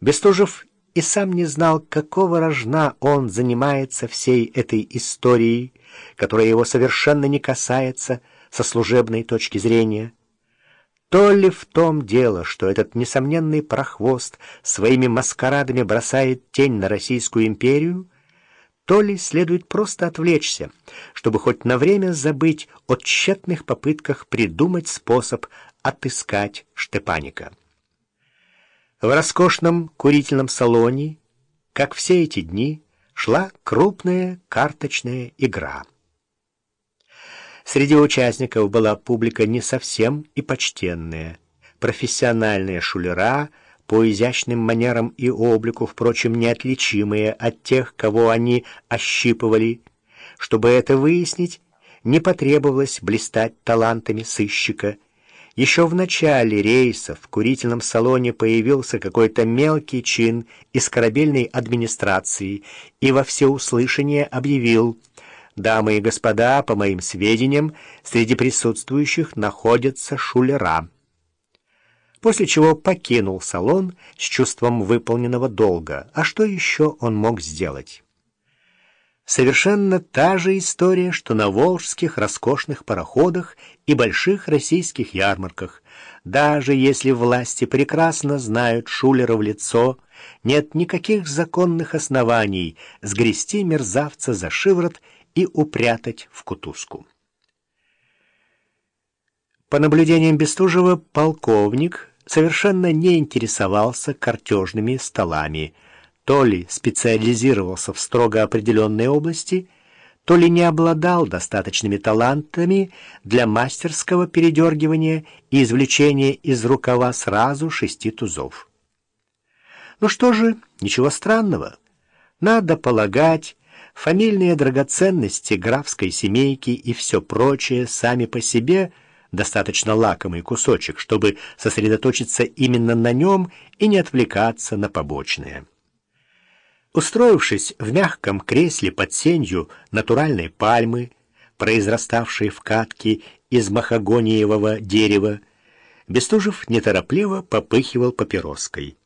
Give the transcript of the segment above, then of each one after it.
Бестужев и сам не знал, какого рожна он занимается всей этой историей, которая его совершенно не касается со служебной точки зрения. То ли в том дело, что этот несомненный прохвост своими маскарадами бросает тень на Российскую империю, то ли следует просто отвлечься, чтобы хоть на время забыть о тщетных попытках придумать способ отыскать Штепаника. В роскошном курительном салоне, как все эти дни, шла крупная карточная игра. Среди участников была публика не совсем и почтенная, профессиональные шулера, по изящным манерам и облику, впрочем, неотличимые от тех, кого они ощипывали. Чтобы это выяснить, не потребовалось блистать талантами сыщика — еще в начале рейса в курительном салоне появился какой-то мелкий чин из корабельной администрации и во всеуслышание объявил «Дамы и господа, по моим сведениям, среди присутствующих находятся шулера» после чего покинул салон с чувством выполненного долга. А что еще он мог сделать? Совершенно та же история, что на волжских роскошных пароходах и больших российских ярмарках. Даже если власти прекрасно знают Шулера в лицо, нет никаких законных оснований сгрести мерзавца за шиворот и упрятать в кутузку. По наблюдениям Бестужева, полковник совершенно не интересовался картежными столами – то ли специализировался в строго определенной области, то ли не обладал достаточными талантами для мастерского передергивания и извлечения из рукава сразу шести тузов. Ну что же, ничего странного. Надо полагать, фамильные драгоценности графской семейки и все прочее сами по себе достаточно лакомый кусочек, чтобы сосредоточиться именно на нем и не отвлекаться на побочные. Устроившись в мягком кресле под сенью натуральной пальмы, произраставшей в катке из махагониевого дерева, Бестужев неторопливо попыхивал папироской.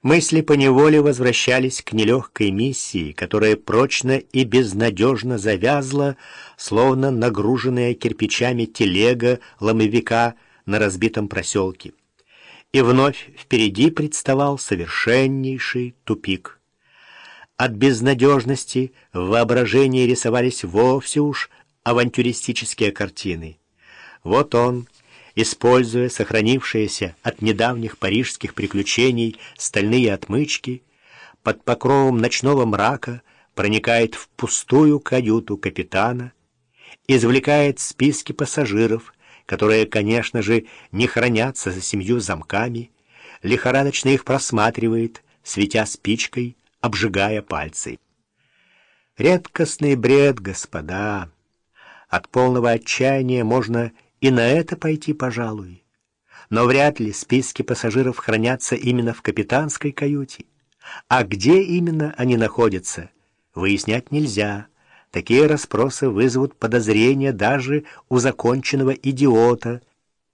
Мысли поневоле возвращались к нелегкой миссии, которая прочно и безнадежно завязла, словно нагруженная кирпичами телега ломовика на разбитом проселке. И вновь впереди представал совершеннейший тупик — от безнадежности в воображении рисовались вовсе уж авантюристические картины. Вот он, используя сохранившиеся от недавних парижских приключений стальные отмычки, под покровом ночного мрака проникает в пустую каюту капитана, извлекает списки пассажиров, которые, конечно же, не хранятся за семью замками, лихорадочно их просматривает, светя спичкой, обжигая пальцы. Редкостный бред, господа. От полного отчаяния можно и на это пойти, пожалуй. Но вряд ли списки пассажиров хранятся именно в капитанской каюте. А где именно они находятся, выяснять нельзя. Такие расспросы вызовут подозрения даже у законченного идиота,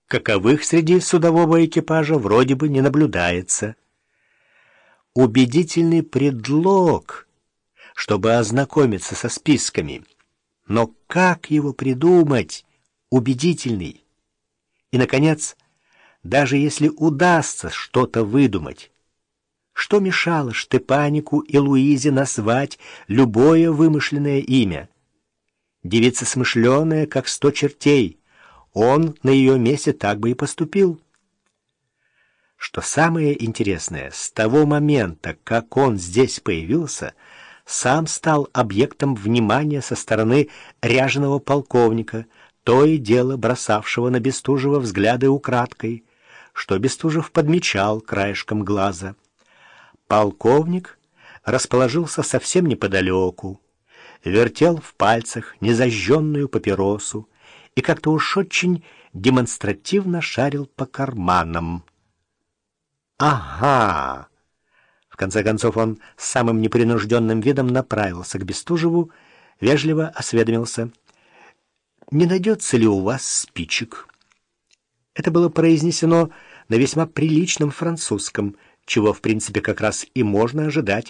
каковых среди судового экипажа вроде бы не наблюдается убедительный предлог, чтобы ознакомиться со списками. Но как его придумать, убедительный? И, наконец, даже если удастся что-то выдумать, что мешало Штепанику и Луизе назвать любое вымышленное имя? Девица смышленая, как сто чертей. Он на ее месте так бы и поступил. Что самое интересное, с того момента, как он здесь появился, сам стал объектом внимания со стороны ряженого полковника, то и дело бросавшего на Бестужева взгляды украдкой, что Бестужев подмечал краешком глаза. Полковник расположился совсем неподалеку, вертел в пальцах незажженную папиросу и как-то уж очень демонстративно шарил по карманам. «Ага!» В конце концов он с самым непринужденным видом направился к Бестужеву, вежливо осведомился. «Не найдется ли у вас спичек?» Это было произнесено на весьма приличном французском, чего, в принципе, как раз и можно ожидать.